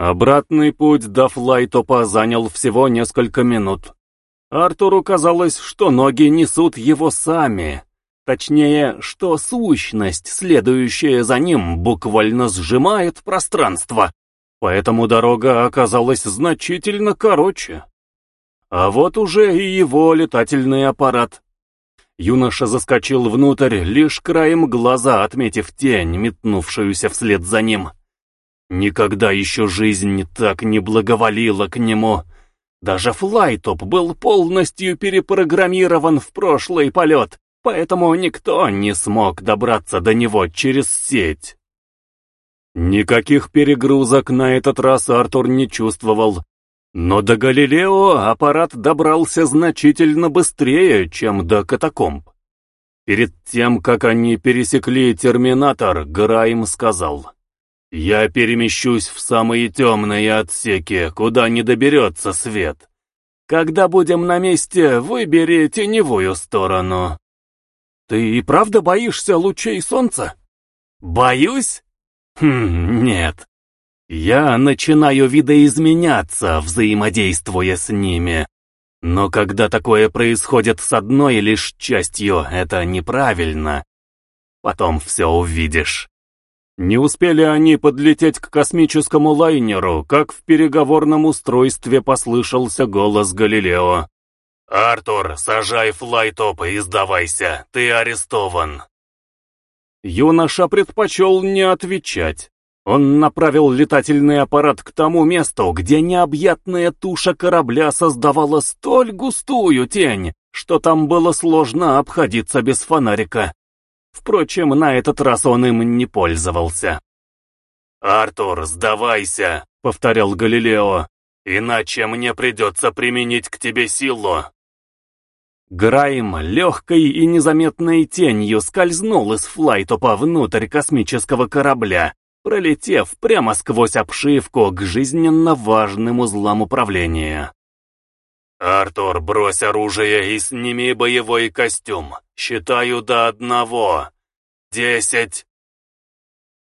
Обратный путь до флайтопа занял всего несколько минут. Артуру казалось, что ноги несут его сами. Точнее, что сущность, следующая за ним, буквально сжимает пространство. Поэтому дорога оказалась значительно короче. А вот уже и его летательный аппарат. Юноша заскочил внутрь, лишь краем глаза отметив тень, метнувшуюся вслед за ним. Никогда еще жизнь так не благоволила к нему. Даже флайтоп был полностью перепрограммирован в прошлый полет, поэтому никто не смог добраться до него через сеть. Никаких перегрузок на этот раз Артур не чувствовал, но до Галилео аппарат добрался значительно быстрее, чем до катакомб. Перед тем, как они пересекли терминатор, Грайм сказал, «Я перемещусь в самые темные отсеки, куда не доберется свет. Когда будем на месте, выбери теневую сторону». «Ты и правда боишься лучей солнца?» «Боюсь? Хм, нет. Я начинаю видоизменяться, взаимодействуя с ними. Но когда такое происходит с одной лишь частью, это неправильно. Потом все увидишь. Не успели они подлететь к космическому лайнеру, как в переговорном устройстве послышался голос Галилео. «Артур, сажай флайтоп и сдавайся, ты арестован». Юноша предпочел не отвечать. Он направил летательный аппарат к тому месту, где необъятная туша корабля создавала столь густую тень, что там было сложно обходиться без фонарика. Впрочем, на этот раз он им не пользовался. «Артур, сдавайся», — повторял Галилео, — «иначе мне придется применить к тебе силу». Грайм легкой и незаметной тенью скользнул из флайтопа внутрь космического корабля, пролетев прямо сквозь обшивку к жизненно важным узлам управления. «Артур, брось оружие и сними боевой костюм. Считаю до одного. Десять».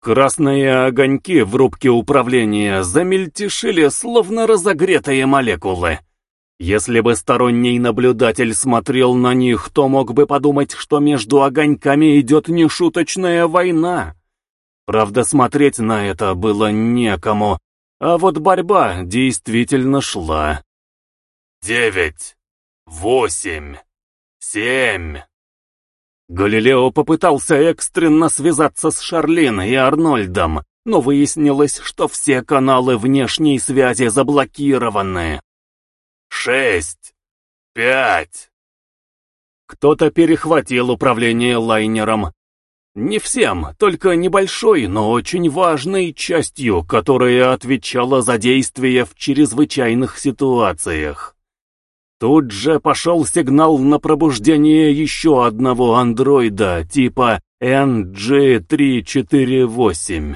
Красные огоньки в рубке управления замельтешили, словно разогретые молекулы. Если бы сторонний наблюдатель смотрел на них, то мог бы подумать, что между огоньками идет нешуточная война. Правда, смотреть на это было некому, а вот борьба действительно шла. «Девять, восемь, семь...» Галилео попытался экстренно связаться с Шарлин и Арнольдом, но выяснилось, что все каналы внешней связи заблокированы. «Шесть, пять...» Кто-то перехватил управление лайнером, не всем, только небольшой, но очень важной частью, которая отвечала за действия в чрезвычайных ситуациях. Тут же пошел сигнал на пробуждение еще одного андроида типа NG348.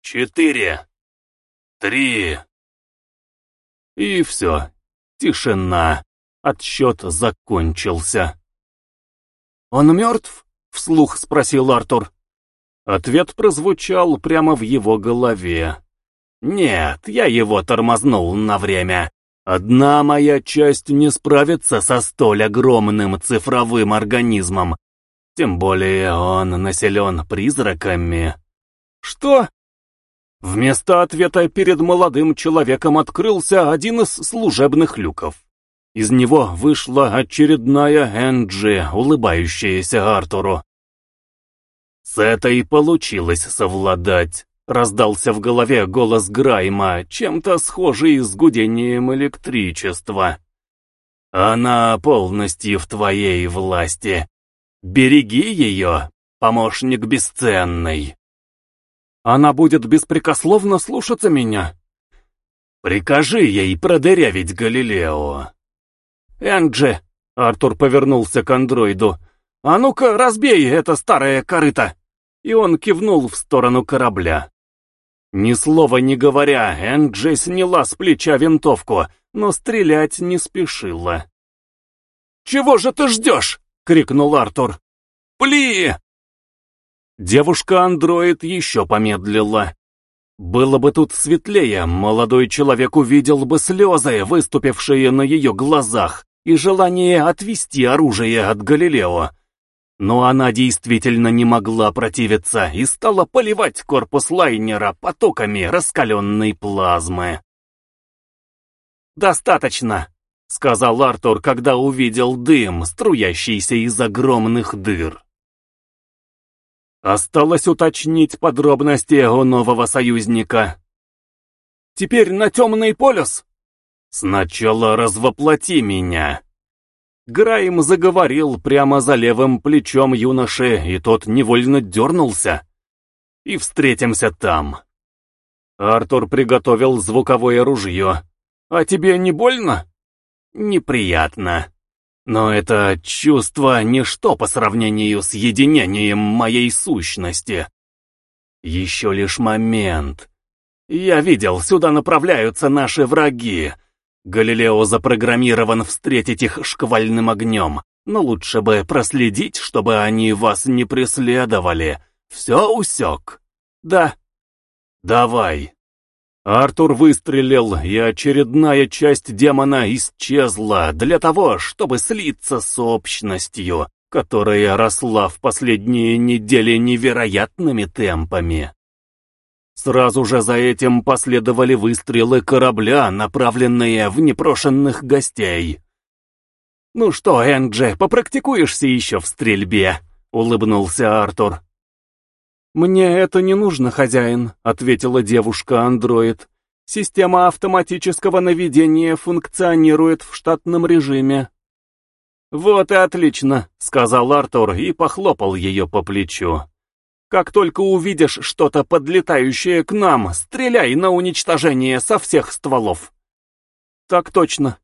Четыре. Три. И все. Тишина. Отсчет закончился. «Он мертв?» Вслух спросил Артур. Ответ прозвучал прямо в его голове. «Нет, я его тормознул на время. Одна моя часть не справится со столь огромным цифровым организмом. Тем более он населен призраками». «Что?» Вместо ответа перед молодым человеком открылся один из служебных люков. Из него вышла очередная Энджи, улыбающаяся Артуру. «С этой получилось совладать», — раздался в голове голос Грайма, чем-то схожий с гудением электричества. «Она полностью в твоей власти. Береги ее, помощник бесценный». «Она будет беспрекословно слушаться меня?» «Прикажи ей продырявить Галилео». «Энджи!» — Артур повернулся к андроиду. «А ну-ка, разбей это старое корыто!» И он кивнул в сторону корабля. Ни слова не говоря, Энджи сняла с плеча винтовку, но стрелять не спешила. «Чего же ты ждешь?» — крикнул Артур. «Пли!» Девушка-андроид еще помедлила. Было бы тут светлее, молодой человек увидел бы слезы, выступившие на ее глазах, и желание отвести оружие от Галилео. Но она действительно не могла противиться и стала поливать корпус лайнера потоками раскаленной плазмы. «Достаточно», — сказал Артур, когда увидел дым, струящийся из огромных дыр. Осталось уточнить подробности о нового союзника. «Теперь на темный полюс?» «Сначала развоплоти меня». Грайм заговорил прямо за левым плечом юноши, и тот невольно дернулся. «И встретимся там». Артур приготовил звуковое ружье. «А тебе не больно?» «Неприятно». Но это чувство — ничто по сравнению с единением моей сущности. Еще лишь момент. Я видел, сюда направляются наши враги. Галилео запрограммирован встретить их шквальным огнем, но лучше бы проследить, чтобы они вас не преследовали. Все усек? Да. Давай. Артур выстрелил, и очередная часть демона исчезла для того, чтобы слиться с общностью, которая росла в последние недели невероятными темпами. Сразу же за этим последовали выстрелы корабля, направленные в непрошенных гостей. «Ну что, Энджи, попрактикуешься еще в стрельбе?» — улыбнулся Артур. «Мне это не нужно, хозяин», — ответила девушка-андроид. «Система автоматического наведения функционирует в штатном режиме». «Вот и отлично», — сказал Артур и похлопал ее по плечу. «Как только увидишь что-то подлетающее к нам, стреляй на уничтожение со всех стволов». «Так точно».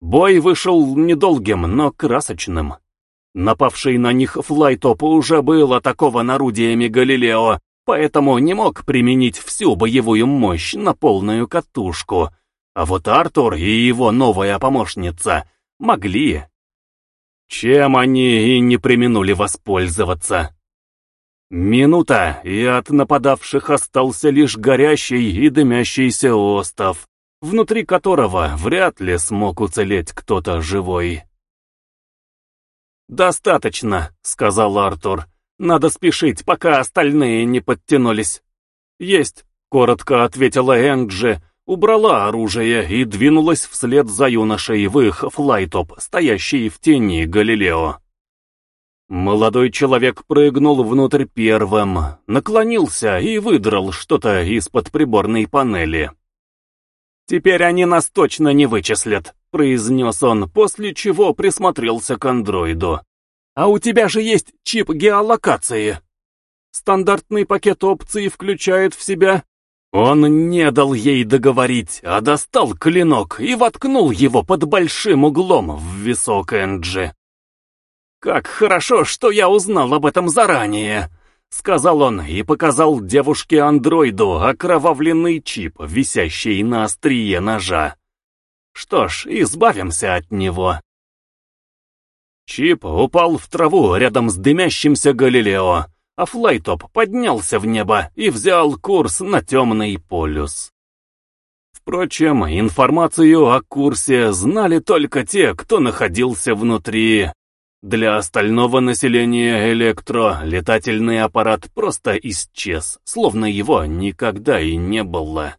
Бой вышел недолгим, но красочным. Напавший на них флайтоп уже был атакован орудиями Галилео, поэтому не мог применить всю боевую мощь на полную катушку. А вот Артур и его новая помощница могли. Чем они и не применули воспользоваться. Минута, и от нападавших остался лишь горящий и дымящийся остов, внутри которого вряд ли смог уцелеть кто-то живой. «Достаточно», — сказал Артур. «Надо спешить, пока остальные не подтянулись». «Есть», — коротко ответила Энджи, убрала оружие и двинулась вслед за юношей в их флайтоп, стоящий в тени Галилео. Молодой человек прыгнул внутрь первым, наклонился и выдрал что-то из-под приборной панели. «Теперь они нас точно не вычислят», — произнес он, после чего присмотрелся к андроиду. «А у тебя же есть чип геолокации. Стандартный пакет опций включает в себя...» Он не дал ей договорить, а достал клинок и воткнул его под большим углом в висок Энджи. «Как хорошо, что я узнал об этом заранее!» Сказал он и показал девушке-андроиду окровавленный чип, висящий на острие ножа. Что ж, избавимся от него. Чип упал в траву рядом с дымящимся Галилео, а Флайтоп поднялся в небо и взял курс на темный полюс. Впрочем, информацию о курсе знали только те, кто находился внутри для остального населения Электро летательный аппарат просто исчез, словно его никогда и не было.